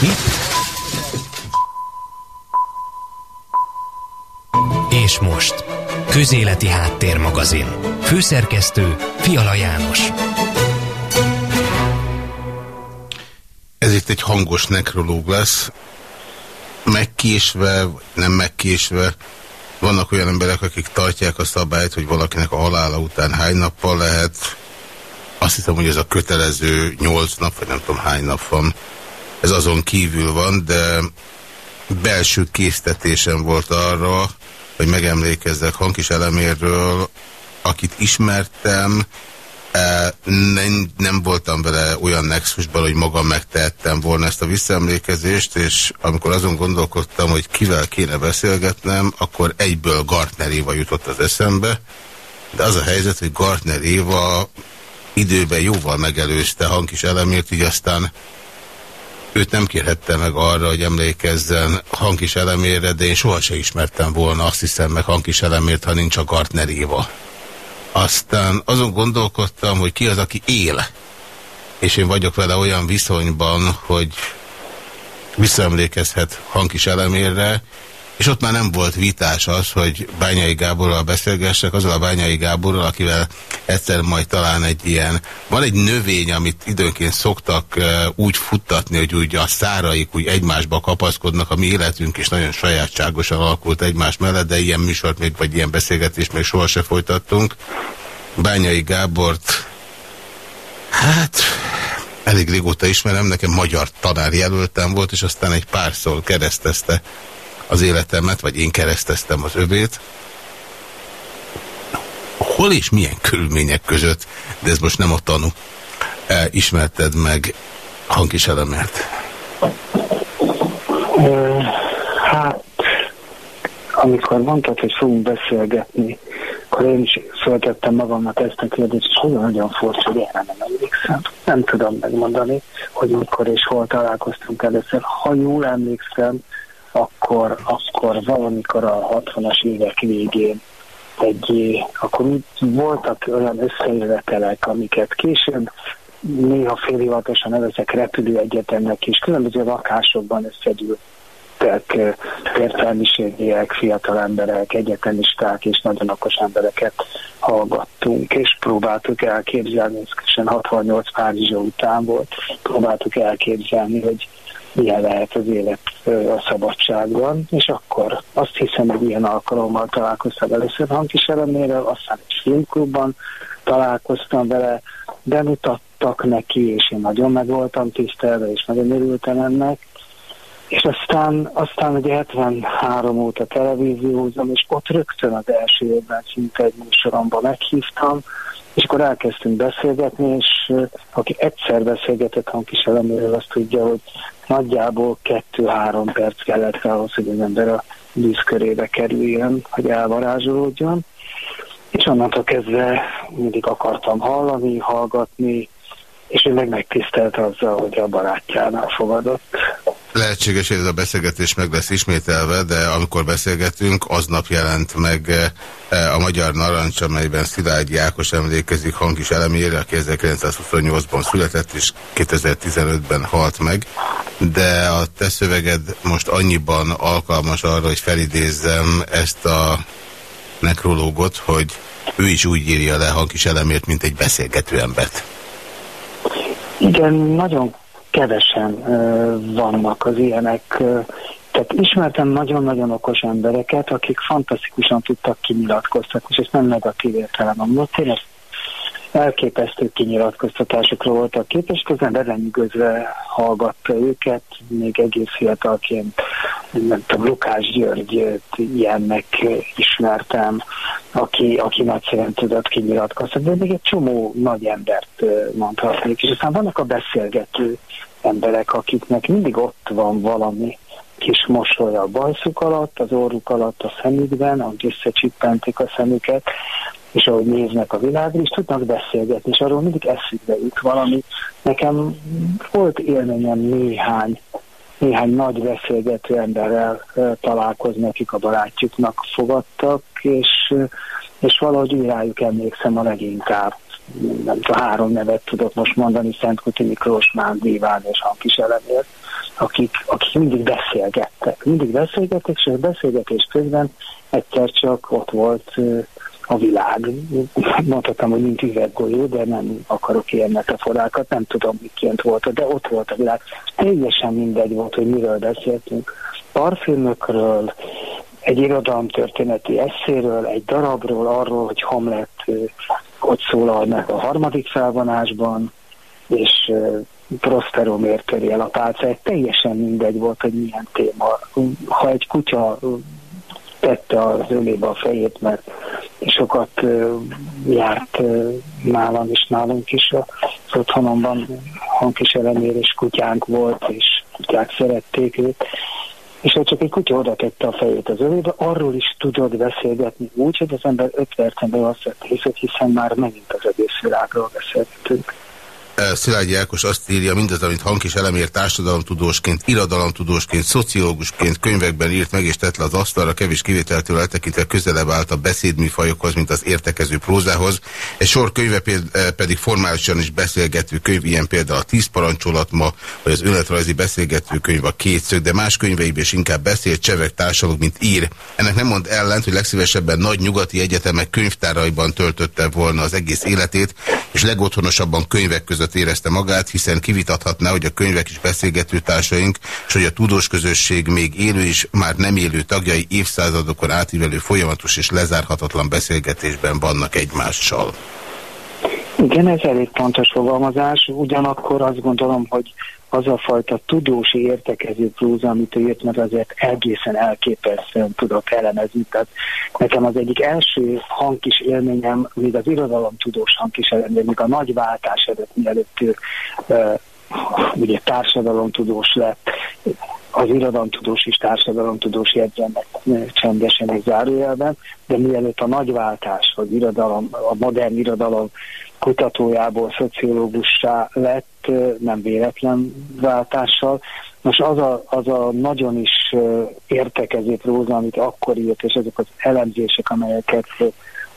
Mi? És most, Közéleti Háttérmagazin. Főszerkesztő Fiala János. Ez itt egy hangos nekrológ lesz. Megkésve, nem megkésve. Vannak olyan emberek, akik tartják a szabályt, hogy valakinek a halála után hány nappal lehet. Azt hiszem, hogy ez a kötelező nyolc nap, vagy nem tudom hány nap van. Ez azon kívül van, de belső késztetésem volt arra, hogy megemlékezzek Hankis Elemérről, akit ismertem, e, nem, nem voltam vele olyan nexusban, hogy magam megtehettem volna ezt a visszaemlékezést, és amikor azon gondolkodtam, hogy kivel kéne beszélgetnem, akkor egyből Gartner Éva jutott az eszembe, de az a helyzet, hogy Gartner Éva időben jóval megelőzte Hankis Elemért, így aztán őt nem kérhette meg arra, hogy emlékezzen Hankis elemére, de én soha se ismertem volna, azt hiszem meg Hankis elemért, ha nincs a Gartner Éva. Aztán azon gondolkodtam, hogy ki az, aki él. És én vagyok vele olyan viszonyban, hogy visszaemlékezhet Hankis elemére, és ott már nem volt vitás az, hogy Bányai Gáborral beszélgessek, azzal a Bányai Gáborral, akivel egyszer majd talán egy ilyen, van egy növény, amit időnként szoktak úgy futtatni, hogy úgy a száraik úgy egymásba kapaszkodnak, a mi életünk is nagyon sajátságosan alakult egymás mellett, de ilyen műsort még, vagy ilyen beszélgetést még sohasem folytattunk. Bányai Gábort, hát elég régóta ismerem, nekem magyar tanár jelöltem volt, és aztán egy párszor keresztezte az életemet, vagy én kereszteztem az övét. Hol és milyen körülmények között, de ez most nem a tanú, e, ismerted meg Hankis Elemert? Hát, amikor mondtad, hogy fogunk beszélgetni, akkor én is föltettem magamnak ezt a kérdést, és olyan nagyon furcsa, hogy én nem emlékszem. Nem tudom megmondani, hogy mikor és hol találkoztunk először. Ha jól emlékszem, akkor, akkor valamikor a 60-as évek végén egy, akkor voltak olyan összejövetelek, amiket később néha félhivatosan nevezek repülőegyetemnek, és különböző lakásokban összegyűltek értelmiségiek, fiatal emberek, egyetemisták és nagyon okos embereket hallgattunk, és próbáltuk elképzelni, ez 68 Párizsa után volt, próbáltuk elképzelni, hogy milyen lehet az élet a szabadságban, és akkor azt hiszem, hogy ilyen alkalommal találkoztam először hangkísérlemérrel, aztán egy filmklubban találkoztam vele, bemutattak neki, és én nagyon meg voltam tisztelve, és nagyon örültem ennek, és aztán, aztán ugye 73 óta televíziózom, és ott rögtön az első évben szinte egy műsoromban meghívtam, és akkor elkezdtünk beszélgetni, és aki egyszer beszélgetett hangkísérleméről, azt tudja, hogy nagyjából kettő-három perc kellett ahhoz, hogy az ember a vízkörébe kerüljön, hogy elvarázsolódjon. És onnantól kezdve mindig akartam hallani, hallgatni, és ő meg megtisztelt azzal, hogy a barátjánál fogadott. Lehetséges, hogy ez a beszélgetés meg lesz ismételve, de amikor beszélgetünk, aznap jelent meg eh, a Magyar Narancs, amelyben Szilágyi Ákos emlékezik hangis elemére, aki 1928-ban született, és 2015-ben halt meg. De a te szöveged most annyiban alkalmas arra, hogy felidézzem ezt a nekrológot, hogy ő is úgy írja le hangis elemért, mint egy beszélgető embert. Igen, nagyon kevesen vannak az ilyenek. Tehát ismertem nagyon-nagyon okos embereket, akik fantasztikusan tudtak kinyilatkoztatni, és ezt nem negatív értelemben mondom. Tényleg elképesztő kinyilatkoztatásokról voltak képes, közben belenyűgözve hallgatta őket, még egész fiatalként, nem tudom, Lukás György ilyennek ismertem, aki, aki nagyszerűen tudott kinyilatkoztatni, de még egy csomó nagy embert mondhatnék, és aztán vannak a beszélgető emberek, akiknek mindig ott van valami kis mosoly a bajszuk alatt, az orruk alatt, a szemükben, ahogy összecsippentik a szemüket, és ahogy néznek a világra, és tudnak beszélgetni, és arról mindig eszükbe jut valami. Nekem volt élményem néhány, néhány nagy beszélgető emberrel találkozni, akik a barátjuknak fogadtak, és, és valahogy újrájuk emlékszem a leginkább. Nem tudom, három nevet tudok most mondani, Szent Kuti Miklós, Mándi Iván és Hankis Elemér. akik, akik mindig beszélgettek. Mindig beszélgettek, és a beszélgetés közben egyszer csak ott volt a világ. Mondhatom, hogy mint üveggolyó, de nem akarok ilyen metaforákat, nem tudom, miként volt, de ott volt a világ. Teljesen mindegy volt, hogy miről beszéltünk. Parfümökről, egy irodalomtörténeti eszéről, egy darabról, arról, hogy Hamlet hogy szólal meg a harmadik felvonásban, és Prospero miért töri el a pálcáját, teljesen mindegy volt, hogy milyen téma. Ha egy kutya tette az ölébe a fejét, mert sokat járt nálam és nálunk is az otthonomban hangkis elemérés kutyánk volt, és kutyák szerették őt, és ha csak egy kutya oda tette a fejét az ölébe, arról is tudod beszélgetni úgy, hogy az ember öt percen belül azt vett hiszen már megint az egész világról beszélgetünk. Szilágyi Ákos azt írja, mindaz, amit Hankis elemér társadalomtudósként, irodalomtudósként, szociológusként könyvekben írt meg és tett le az asztalra, kevés kivételtől eltekintve közelebb állt a beszédműfajokhoz, mint az értekező prózához. Egy sor könyve pedig formálisan is beszélgető könyv, ilyen például a Tíz parancsolat ma, vagy az önéletrajzi beszélgető könyv a Kétszög, de más könyveiben is inkább beszél, cseveg társalog, mint ír. Ennek nem mond ellent, hogy legszívesebben nagy nyugati egyetemek könyvtáraiban töltötte volna az egész életét, és legotthonosabban könyvek között között érezte magát, hiszen kivitathatná, hogy a könyvek is beszélgető társaink, és hogy a tudós közösség még élő és már nem élő tagjai évszázadokon átívelő folyamatos és lezárhatatlan beszélgetésben vannak egymással. Igen, ez elég pontos fogalmazás, ugyanakkor azt gondolom, hogy az a fajta tudósi értekező próza, amit ő írt, mert azért egészen elképesztően tudok elemezni. Tehát nekem az egyik első hangkis élményem, még az irodalom tudós hangkis élményem, még a nagy váltás előtt, mielőtt ő uh, ugye társadalomtudós lett, az irodalomtudós is társadalomtudós jegyzenek csendesen egy zárójelben, de mielőtt a nagy váltás, az irodalom, a modern irodalom kutatójából szociológussá lett, nem véletlen váltással. Most az a, az a nagyon is értekező próza, amit akkor írt, és ezek az elemzések, amelyeket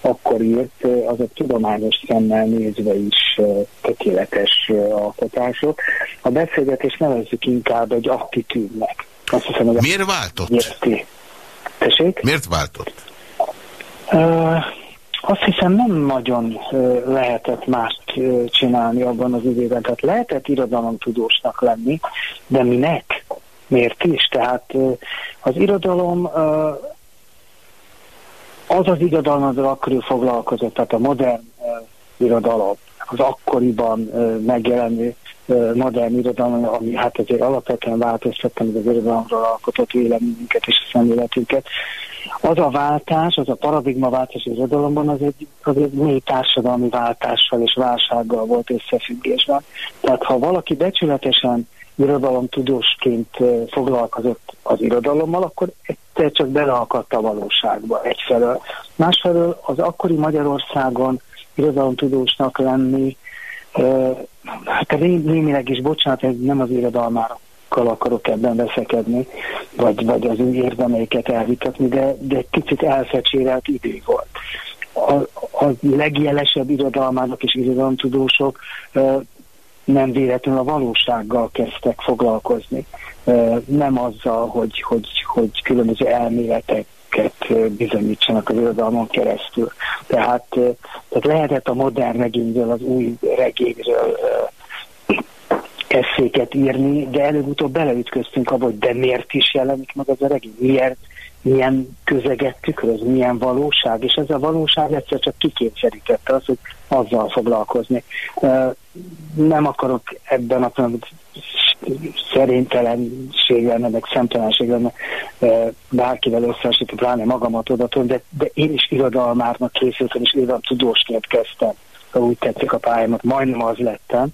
akkor írt, azok tudományos szemmel nézve is tökéletes alkotások. A beszélgetés nevezzük inkább egy attitűdnek. Azt hiszem, hogy Miért váltott? Érti. Tessék? Miért váltott? Uh, azt hiszem nem nagyon lehetett mást csinálni abban az időben. Tehát lehetett irodalomtudósnak lenni, de minek? Miért is? Tehát az irodalom az az irodalom, az akkor foglalkozott, tehát a modern irodalom, az akkoriban megjelenő modern irodalom, ami hát azért alapvetően változtatta az irodalomról alkotott véleményünket és a szemléletünket, az a váltás, az a paradigmaváltás az irodalomban az egy, az egy mély társadalmi váltással és válsággal volt összefüggésben. Tehát ha valaki becsületesen irodalomtudósként foglalkozott az irodalommal, akkor egyszer csak beleakadt a valóságba egyfelől. Másfelől az akkori Magyarországon irodalomtudósnak lenni, hát némileg is, bocsánat, nem az irodalmára akarok ebben veszekedni, vagy, vagy az ő érdemeiket elvitatni, de, de egy kicsit elfecsérelt idő volt. A, a legjelesebb irodalmának és irodalomtudósok nem véletlenül a valósággal kezdtek foglalkozni. Nem azzal, hogy, hogy, hogy különböző elméleteket bizonyítsanak az irodalmon keresztül. Tehát, tehát lehetett a modern regényről, az új regényről eszéket írni, de előbb-utóbb beleütköztünk abba, hogy de miért is jelenik meg az a regény, miért, milyen közeget tükröz, milyen valóság, és ez a valóság egyszer csak kikényszerítette az, hogy azzal foglalkozni. Nem akarok ebben a szerénytelenség lenne, meg szemtelenség lenne bárkivel összeesíteni, pláne magamat odatom, de, de én is irodalmárnak készültem, és irodalom tudósként kezdtem, ha úgy tetszik a pályámat, majdnem az lettem,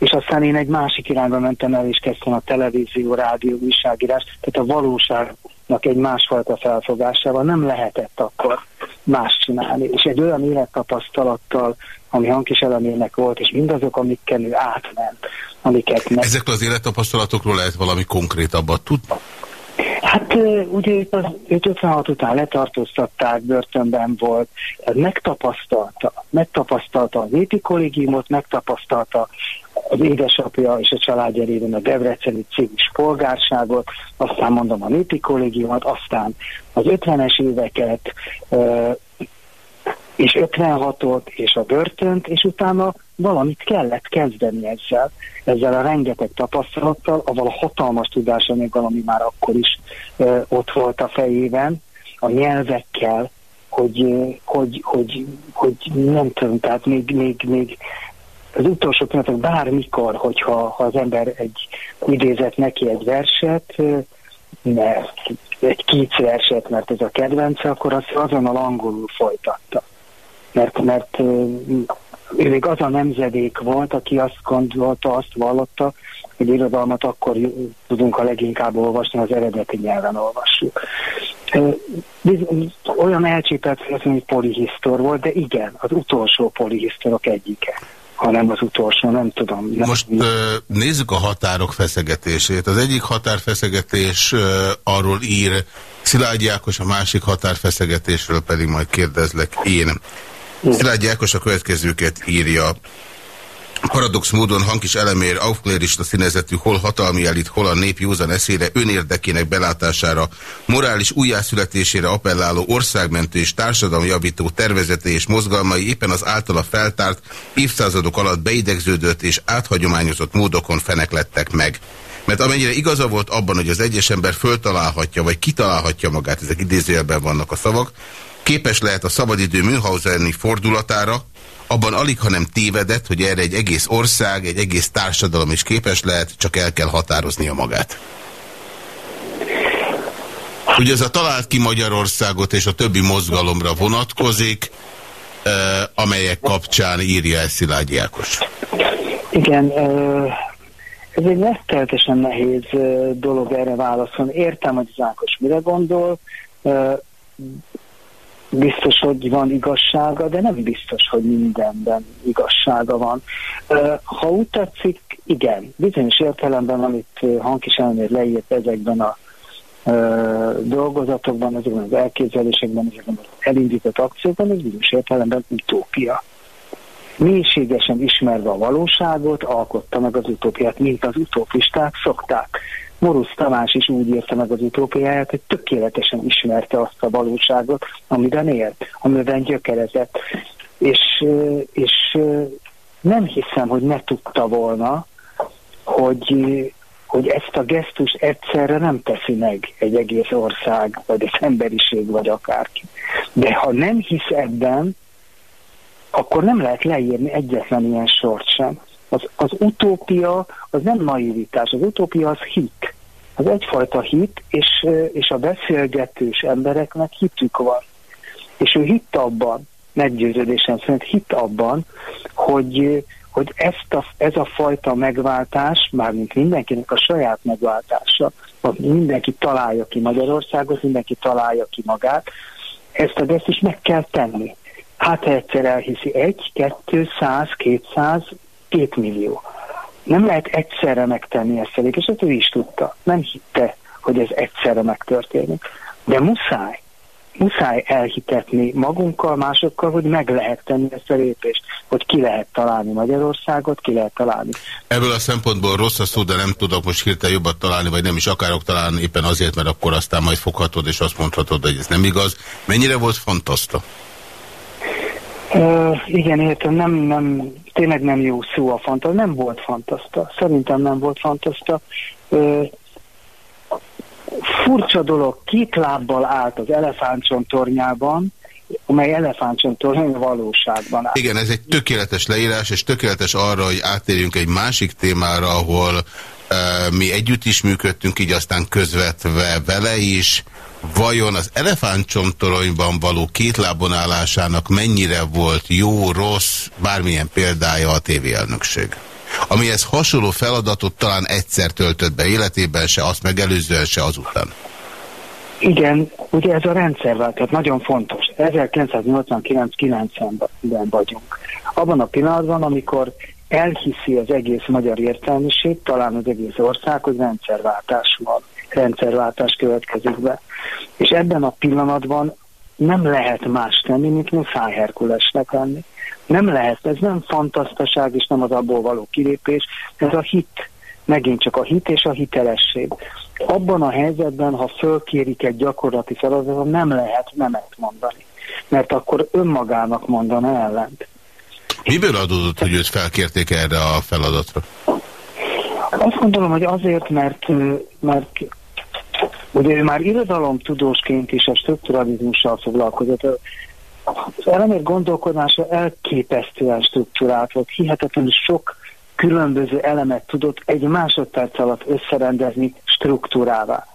és aztán én egy másik irányba mentem el, és kezdtem a televízió, rádió, újságírás, tehát a valóságnak egy másfajta felfogásával nem lehetett akkor más csinálni. És egy olyan élettapasztalattal, ami hangkis elemének volt, és mindazok, amikkel ő átment, amiket... Meg... Ezekről az élettapasztalatokról lehet valami konkrétabbat tudni? Hát ugye őt, őt 56 után letartóztatták, börtönben volt, megtapasztalta, megtapasztalta a népi kollégiumot, megtapasztalta az édesapja és a családja révén a Debreceni civis polgárságot, aztán mondom a népi kollégiumot, aztán az 50-es éveket, és 56-ot, és a börtönt, és utána valamit kellett kezdeni ezzel, ezzel a rengeteg tapasztalattal, avval a hatalmas még ami már akkor is ö, ott volt a fejében, a nyelvekkel, hogy, hogy, hogy, hogy nem tudom, tehát még, még, még az utolsó pillanatok bármikor, hogyha ha az ember egy idézett neki egy verset, mert egy kicsi verset, mert ez a kedvence, akkor azt azonnal angolul folytatta. Mert, mert ő még az a nemzedék volt, aki azt gondolta, azt vallotta, hogy irodalmat akkor tudunk a leginkább olvasni, az eredeti nyelven olvassuk. Olyan elcsépelt, hogy polihisztor volt, de igen, az utolsó polihisztorok egyike hanem az utolsó, nem tudom. Nem Most uh, nézzük a határok feszegetését. Az egyik határfeszegetés uh, arról ír Szilágyi Ákos, a másik határfeszegetésről pedig majd kérdezlek én. Szilágyi Ákos a következőket írja. Paradox módon hankis elemér aufklérista színezetű hol hatalmi elit, hol a nép józan eszére, önérdekének belátására, morális újjászületésére appelláló országmentő és társadalomjavító tervezete és mozgalmai éppen az általa feltárt évszázadok alatt beidegződött és áthagyományozott módokon feneklettek meg. Mert amennyire igaza volt abban, hogy az egyes ember föltalálhatja, vagy kitalálhatja magát, ezek idézőjelben vannak a szavak, képes lehet a szabadidő Münchauseni fordulatára, abban alig, hanem tévedett, hogy erre egy egész ország, egy egész társadalom is képes lehet, csak el kell határoznia magát. Ugye ez a talált ki Magyarországot és a többi mozgalomra vonatkozik, amelyek kapcsán írja ezt Szilágyi Ákos. Igen, ez egy megteltesen nehéz eh, dolog erre válaszolni. Értem, hogy Ákos mire gondol, biztos, hogy van igazsága, de nem biztos, hogy mindenben igazsága van. Ha úgy tetszik, igen, bizonyos értelemben, amit Hankis elmér leírt ezekben a dolgozatokban, ezekben az elképzelésekben, ezekben az elindított akciókban, ez bizonyos értelemben utópia. Mélységesen ismerve a valóságot, alkotta meg az utópiát, mint az utópisták szokták. Morusz Tamás is úgy érte meg az utópiáját, hogy tökéletesen ismerte azt a valóságot, amiben élt, amiben gyökerezett. És, és nem hiszem, hogy ne tudta volna, hogy, hogy ezt a gesztust egyszerre nem teszi meg egy egész ország, vagy egy emberiség, vagy akárki. De ha nem hisz ebben, akkor nem lehet leírni egyetlen ilyen sort sem. Az, az utópia az nem naivitás, az utópia az hit. Az egyfajta hit, és, és a beszélgetős embereknek hitük van. És ő hitt abban, meggyőződésem szerint hitt abban, hogy, hogy ezt a, ez a fajta megváltás, mármint mindenkinek a saját megváltása, mindenki találja ki Magyarországot, mindenki találja ki magát, ezt a ezt is meg kell tenni. Hát egyszer elhiszi egy, kettő, száz, kétszáz, két millió. Nem lehet egyszerre megtenni ezt elég, és ezt ő is tudta. Nem hitte, hogy ez egyszerre megtörténik. De muszáj, muszáj elhitetni magunkkal, másokkal, hogy meg lehet tenni ezt a lépést, hogy ki lehet találni Magyarországot, ki lehet találni. Ebből a szempontból rossz a szó, de nem tudok most hirtelen jobbat találni, vagy nem is akarok találni éppen azért, mert akkor aztán majd foghatod, és azt mondhatod, hogy ez nem igaz. Mennyire volt fantaszta? Igen, értem, nem, nem, tényleg nem jó szó a fantaszta, nem volt fantaszta, szerintem nem volt fantaszta. Uh, furcsa dolog, két lábbal állt az elefántcsontornyában, amely elefántcsontorny valóságban áll. Igen, ez egy tökéletes leírás, és tökéletes arra, hogy átérjünk egy másik témára, ahol uh, mi együtt is működtünk, így aztán közvetve vele is, vajon az elefántcsontoronyban való kétlábon állásának mennyire volt jó, rossz, bármilyen példája a tévéelnökség? Amihez hasonló feladatot talán egyszer töltött be életében, se azt megelőzően, se azután. Igen, ugye ez a rendszerváltás nagyon fontos. 1989-90-ben vagyunk. Abban a pillanatban, amikor elhiszi az egész magyar értelmiség, talán az egész ország, hogy rendszerváltás van rendszerváltás következik be. És ebben a pillanatban nem lehet más tenni, mint muszáj Herkulesnek lenni. Nem lehet, ez nem fantasztaság, és nem az abból való kilépés, ez a hit. Megint csak a hit és a hitelesség. Abban a helyzetben, ha fölkérik egy gyakorlati feladatot, nem lehet nemet mondani. Mert akkor önmagának mondana ellent. Miből adódott, hogy őt felkérték erre a feladatra? Azt gondolom, hogy azért, mert, mert ugye ő már irodalomtudósként is a strukturalizmussal foglalkozott. Az elemér gondolkodása elképesztően struktúrált volt, hihetetlenül sok különböző elemet tudott egy másodperc alatt összerendezni struktúrává.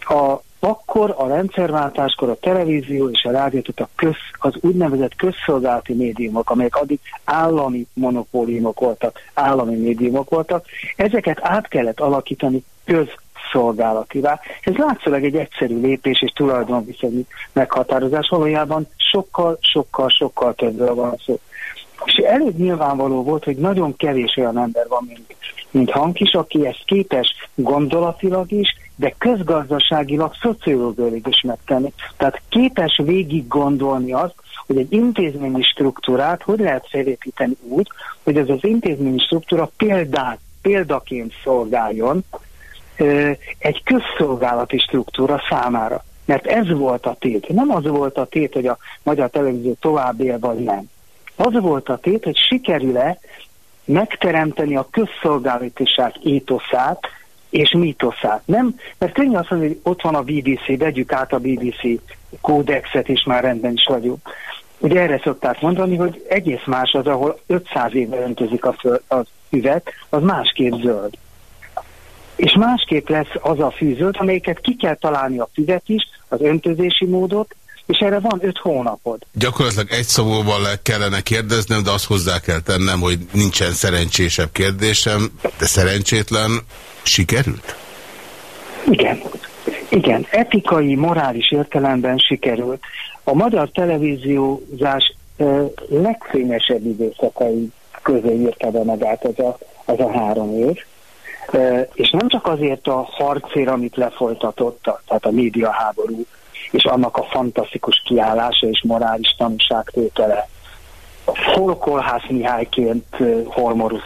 A akkor a rendszerváltáskor a televízió és a rádió, tehát a köz, az úgynevezett közszolgálati médiumok, amelyek addig állami monopóliumok voltak, állami médiumok voltak, ezeket át kellett alakítani közszolgálativá. Ez látszólag egy egyszerű lépés és tulajdonviszonyi meghatározás, valójában sokkal, sokkal, sokkal többről van szó. És elég nyilvánvaló volt, hogy nagyon kevés olyan ember van, mint, mint Hankis, aki ezt képes gondolatilag is, de közgazdaságilag, szociológiailag is megtenni. Tehát képes végig gondolni azt, hogy egy intézményi struktúrát hogy lehet felépíteni úgy, hogy ez az intézményi struktúra példát, példaként szolgáljon egy közszolgálati struktúra számára. Mert ez volt a tét. Nem az volt a tét, hogy a magyar televízió tovább él, vagy nem. Az volt a tét, hogy sikerül-e megteremteni a közszolgálatiság étoszát, és mítoszát. Nem, mert könnyű azt mondani, hogy ott van a BBC, vegyük át a BBC kódexet, és már rendben is vagyunk. Ugye erre szokták mondani, hogy egész más az, ahol 500 éve öntözik a föl, az üvet, az másképp zöld. És másképp lesz az a fűzöld, amelyiket ki kell találni a füvet is, az öntözési módot, és erre van öt hónapod. Gyakorlatilag egy le kellene kérdeznem, de azt hozzá kell tennem, hogy nincsen szerencsésebb kérdésem, de szerencsétlen sikerült? Igen. Igen, etikai, morális értelemben sikerült. A magyar televíziózás ö, legfényesebb időszakai közé írta be magát ez a, ez a három év. És nem csak azért a harcér, amit lefolytatott, tehát a médiaháború, és annak a fantasztikus kiállása és morális tanúságtétele. Hol Kolhász Mihályként, hol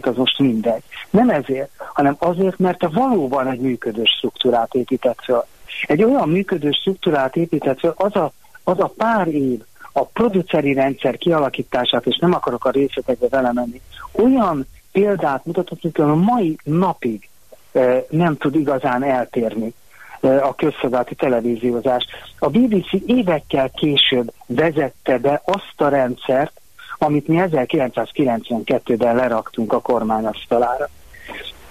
az most mindegy. Nem ezért, hanem azért, mert a valóban egy működő struktúrát épített fel. Egy olyan működő struktúrát épített fel, az a, az a pár év, a produceri rendszer kialakítását, és nem akarok a részletekbe vele menni, olyan példát mutatott, hogy a mai napig e, nem tud igazán eltérni a közszolgálati televíziózást. A BBC évekkel később vezette be azt a rendszert, amit mi 1992-ben leraktunk a kormányasztalára.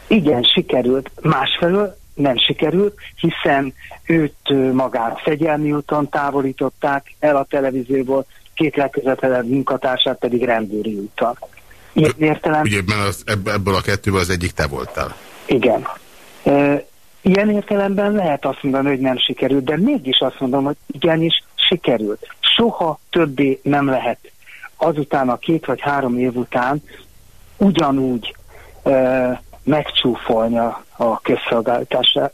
Igen, sikerült, másfelől nem sikerült, hiszen őt magát fegyelmi úton távolították el a televízióból, két legközelebb munkatársát pedig rendőri úton. Értelem... Ugye az, ebből a kettőből az egyik te voltál. Igen. Ilyen értelemben lehet azt mondani, hogy nem sikerült, de mégis azt mondom, hogy igenis sikerült. Soha többé nem lehet azután a két vagy három év után ugyanúgy ö, megcsúfolni a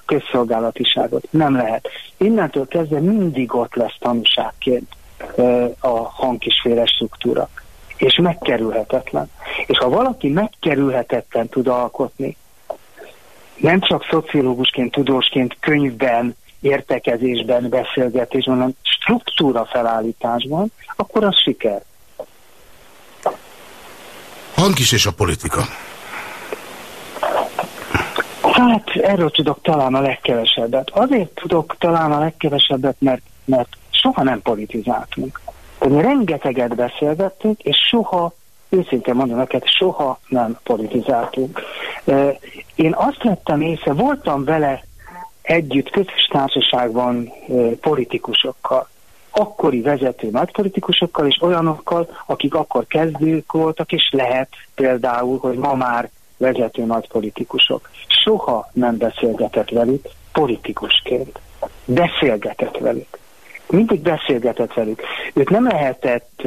közszolgálatiságot. Nem lehet. Innentől kezdve mindig ott lesz tanúságként ö, a hangkisféle struktúra. És megkerülhetetlen. És ha valaki megkerülhetetlen tud alkotni, nem csak szociológusként, tudósként, könyvben, értekezésben, beszélgetésben, hanem struktúra felállításban, akkor az siker. Hankis és a politika. Hát erről tudok talán a legkevesebbet. Azért tudok talán a legkevesebbet, mert, mert soha nem politizáltunk. Mi rengeteget beszélgettünk, és soha őszintén mondom neked, soha nem politizáltunk. Én azt vettem észre, voltam vele együtt közös társaságban politikusokkal, akkori vezető nagypolitikusokkal és olyanokkal, akik akkor kezdők voltak, és lehet például, hogy ma már vezető nagypolitikusok. Soha nem beszélgetett velük politikusként. Beszélgetett velük. Mindig beszélgetett velük. Őt nem lehetett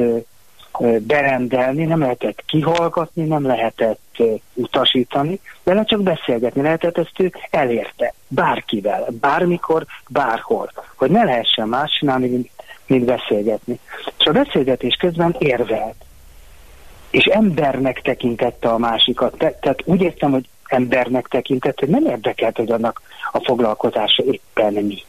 berendelni, nem lehetett kihallgatni, nem lehetett utasítani, vele csak beszélgetni lehetett, ezt ő elérte. Bárkivel, bármikor, bárhol. Hogy ne lehessen más csinálni, mint, mint beszélgetni. És a beszélgetés közben érvelt. És embernek tekintette a másikat. Te, tehát úgy értem, hogy embernek tekintett, hogy nem érdekelt, hogy annak a foglalkozása éppen mi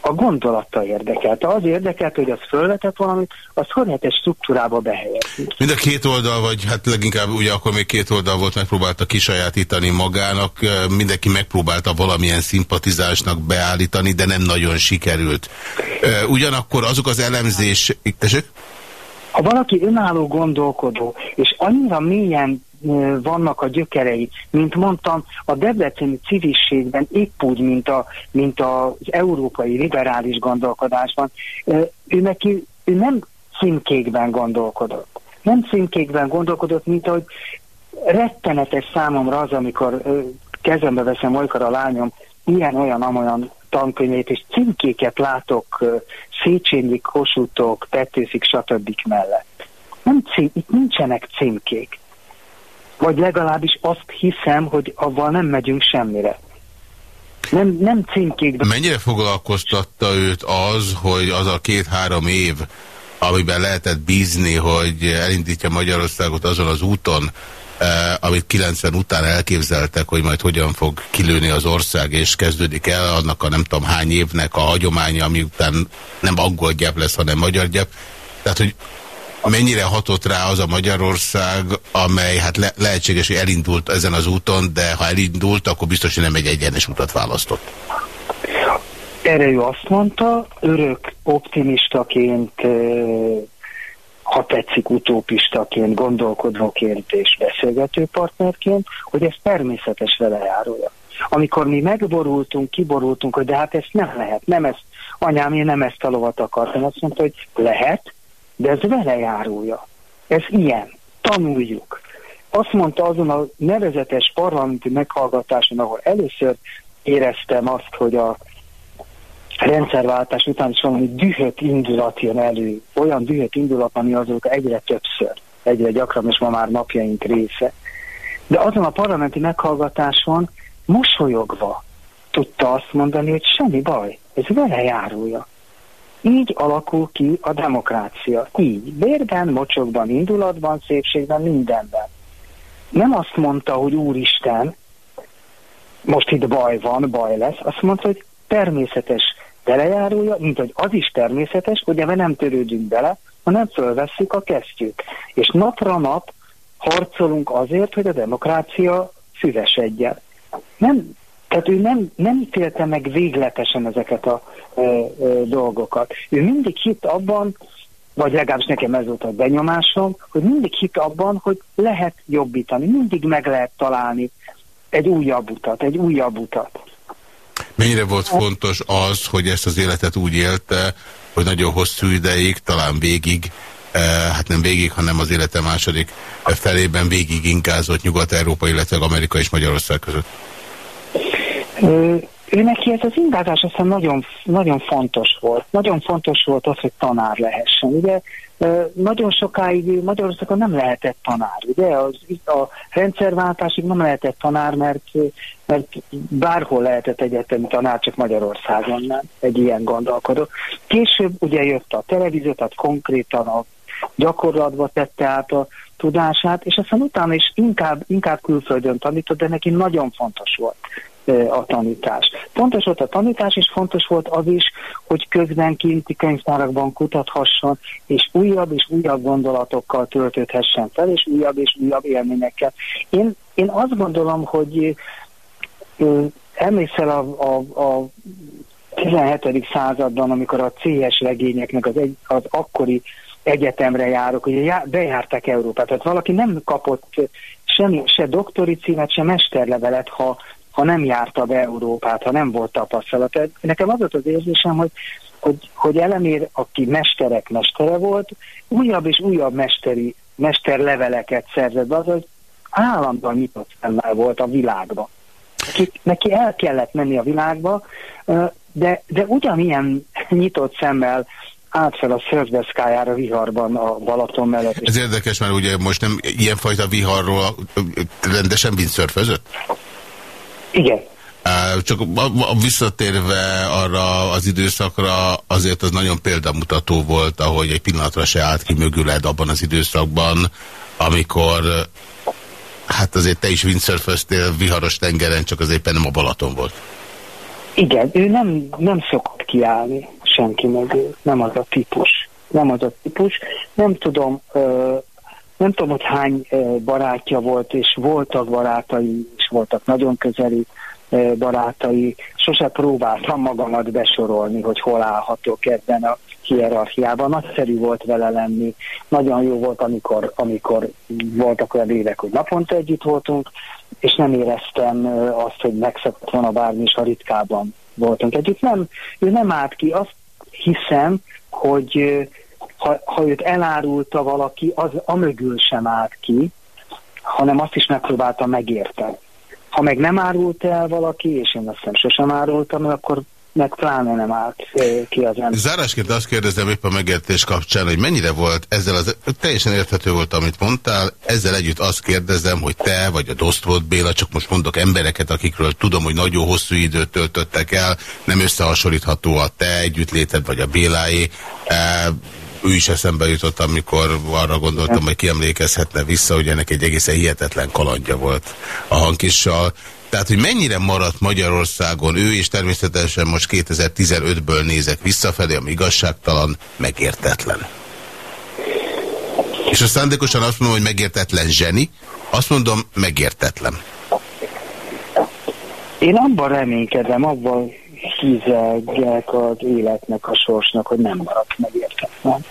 a gondolata érdekelte. Az érdekelte, hogy az fölvetett valamit, az egy struktúrába behelyezni. Mind a két oldal, vagy hát leginkább ugye akkor még két oldal volt, megpróbálta kisajátítani magának, mindenki megpróbálta valamilyen szimpatizásnak beállítani, de nem nagyon sikerült. Ugyanakkor azok az elemzés... Tessék? Ha valaki önálló gondolkodó, és annyira mélyen vannak a gyökerei. Mint mondtam, a debreceni civilségben épp úgy, mint, a, mint az európai liberális gondolkodásban, ő neki ő nem címkékben gondolkodott. Nem címkékben gondolkodott, mint hogy rettenetes számomra az, amikor kezembe veszem olykor a lányom ilyen-olyan-amolyan tankönyvét, és címkéket látok Széchenyi, Kossuthok, Petőfik, stb. mellett. Nem cím, itt nincsenek címkék. Vagy legalábbis azt hiszem, hogy avval nem megyünk semmire. Nem, nem címkékben. Mennyire foglalkoztatta őt az, hogy az a két-három év, amiben lehetett bízni, hogy elindítja Magyarországot azon az úton, eh, amit 90 után elképzeltek, hogy majd hogyan fog kilőni az ország, és kezdődik el annak a nem tudom hány évnek a hagyománya, ami után nem angol gyep lesz, hanem magyar gyep. Tehát, hogy mennyire hatott rá az a Magyarország, amely hát le lehetséges, hogy elindult ezen az úton, de ha elindult, akkor biztos, hogy nem egy egyenes utat választott. Erre ő azt mondta, örök optimistaként, ha tetszik utópistaként, gondolkodóként és beszélgetőpartnerként, hogy ez természetes velejárója. Amikor mi megborultunk, kiborultunk, hogy de hát ezt nem lehet, nem ezt, anyám, én nem ezt a lovat akartam, azt mondta, hogy lehet, de ez vele járója. Ez ilyen. Tanuljuk. Azt mondta azon a nevezetes parlamenti meghallgatáson, ahol először éreztem azt, hogy a rendszerváltás után is valami dühött indulat jön elő. Olyan dühött indulat, ami azok egyre többször, egyre gyakran, és ma már napjaink része. De azon a parlamenti meghallgatáson mosolyogva tudta azt mondani, hogy semmi baj, ez vele járója. Így alakul ki a demokrácia. Így. Bérben, mocsokban, indulatban, szépségben, mindenben. Nem azt mondta, hogy Úristen, most itt baj van, baj lesz. Azt mondta, hogy természetes belejárója, mint hogy az is természetes, hogy ebben nem törődünk bele, hanem fölvesszük a kesztyűt. És napra nap harcolunk azért, hogy a demokrácia szüvesedjen. Nem tehát ő nem, nem ítélte meg végletesen ezeket a ö, ö, dolgokat. Ő mindig hitt abban, vagy legalábbis nekem ez volt a benyomásom, hogy mindig hitt abban, hogy lehet jobbítani, mindig meg lehet találni egy újabb utat, egy újabb utat. Mennyire volt fontos az, hogy ezt az életet úgy élte, hogy nagyon hosszú ideig, talán végig, hát nem végig, hanem az élete második felében végig inkázott Nyugat-Európa, illetve Amerika és Magyarország között? Ő neki ez az ingázás aztán nagyon, nagyon fontos volt. Nagyon fontos volt az, hogy tanár lehessen. Ugye nagyon sokáig Magyarországon nem lehetett tanár. Ugye az, a rendszerváltásig nem lehetett tanár, mert, mert bárhol lehetett egyetemi tanár, csak Magyarországon nem. Egy ilyen gondolkodó. Később ugye jött a televízió, tehát konkrétan a gyakorlatba tette át a tudását, és aztán utána is inkább, inkább külföldön tanított, de neki nagyon fontos volt a tanítás. Fontos volt a tanítás, és fontos volt az is, hogy közben kinti könyvtárakban kutathasson, és újabb és újabb gondolatokkal töltődhessen fel, és újabb és újabb élményekkel. Én, én azt gondolom, hogy emlékszel a, a, a 17. században, amikor a CS regényeknek az, egy, az akkori egyetemre járok, hogy bejárták Európát. Tehát valaki nem kapott semmi, se doktori címet, se mesterlevelet, ha ha nem járta be Európát, ha nem volt tapasztalat. Nekem az volt az érzésem, hogy, hogy, hogy elemér, aki mesterek mestere volt, újabb és újabb mesteri, mesterleveleket szerzett be, azaz állandóan nyitott szemmel volt a világba. Neki, neki el kellett menni a világba, de, de ugyanilyen nyitott szemmel állt a szörveszkájára viharban a Balaton mellett. Ez érdekes, mert ugye most nem ilyenfajta viharról rendesen windsurfözött? Igen. Csak visszatérve arra az időszakra, azért az nagyon példamutató volt, ahogy egy pillanatra se állt ki mögüled abban az időszakban, amikor hát azért te is windsurföztél viharos tengeren, csak az éppen nem a Balaton volt. Igen, ő nem, nem szokott kiállni senki mögül, nem az a típus. Nem az a típus. Nem tudom, nem tudom, hogy hány barátja volt, és voltak barátai, és voltak nagyon közeli barátai. Sose próbáltam magamat besorolni, hogy hol állhatok ebben a hierarchiában. Nagyszerű volt vele lenni. Nagyon jó volt, amikor, amikor voltak olyan évek, hogy naponta együtt voltunk, és nem éreztem azt, hogy megszokott volna bármi, és a ritkában voltunk együtt. Nem, ő nem állt ki. Azt hiszem, hogy ha, ha őt elárulta valaki, az amögül sem állt ki, hanem azt is megpróbálta megérteni. Ha meg nem árult el valaki, és én azt hiszem sosem árultam, akkor meg pláne nem állt ki az ember. Zárásként azt kérdezem épp a megértés kapcsán, hogy mennyire volt ezzel az, teljesen érthető volt, amit mondtál, ezzel együtt azt kérdezem, hogy te vagy a Dosztvolt Béla, csak most mondok embereket, akikről tudom, hogy nagyon hosszú időt töltöttek el, nem összehasonlítható a te együttléted vagy a Béláé. Ő is eszembe jutott, amikor arra gondoltam, hogy kiemlékezhetne vissza, hogy ennek egy egészen hihetetlen kalandja volt a hangkissal. Tehát, hogy mennyire maradt Magyarországon ő, és természetesen most 2015-ből nézek visszafelé, ami igazságtalan, megértetlen. És a szándékosan azt mondom, hogy megértetlen zseni, azt mondom, megértetlen. Én abban reménykedem, abban hízelgek az életnek, a sorsnak, hogy nem maradt megértetlen.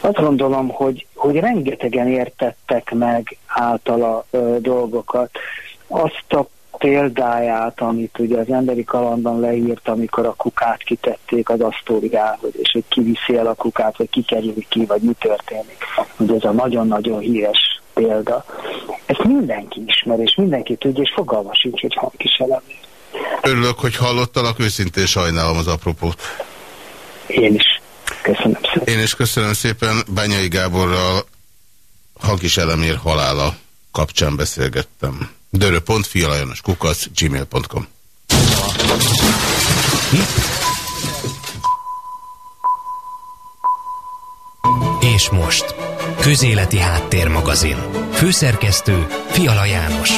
Azt gondolom, hogy, hogy rengetegen értettek meg általa ö, dolgokat. Azt a példáját, amit ugye az emberi kalandban leírt, amikor a kukát kitették az asztóriához, és hogy kiviszi el a kukát, vagy kikerüli ki, vagy mi történik. Ugye ez a nagyon-nagyon híres példa. Ezt mindenki ismer, és mindenki tudja, és fogalma sincs, hogy hangkiselemér. Örülök, hogy hallottalak, őszintén sajnálom az apropót. Én is. Köszönöm szépen. Én is köszönöm szépen. Bányai Gáborral hangkis elemér halála kapcsán beszélgettem. Dörö.fialajanos kukac gmail.com És most Közéleti Háttérmagazin Főszerkesztő Fiala János